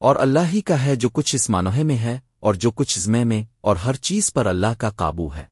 اور اللہ ہی کا ہے جو کچھ اس مانوہے میں ہے اور جو کچھ زمے میں اور ہر چیز پر اللہ کا قابو ہے۔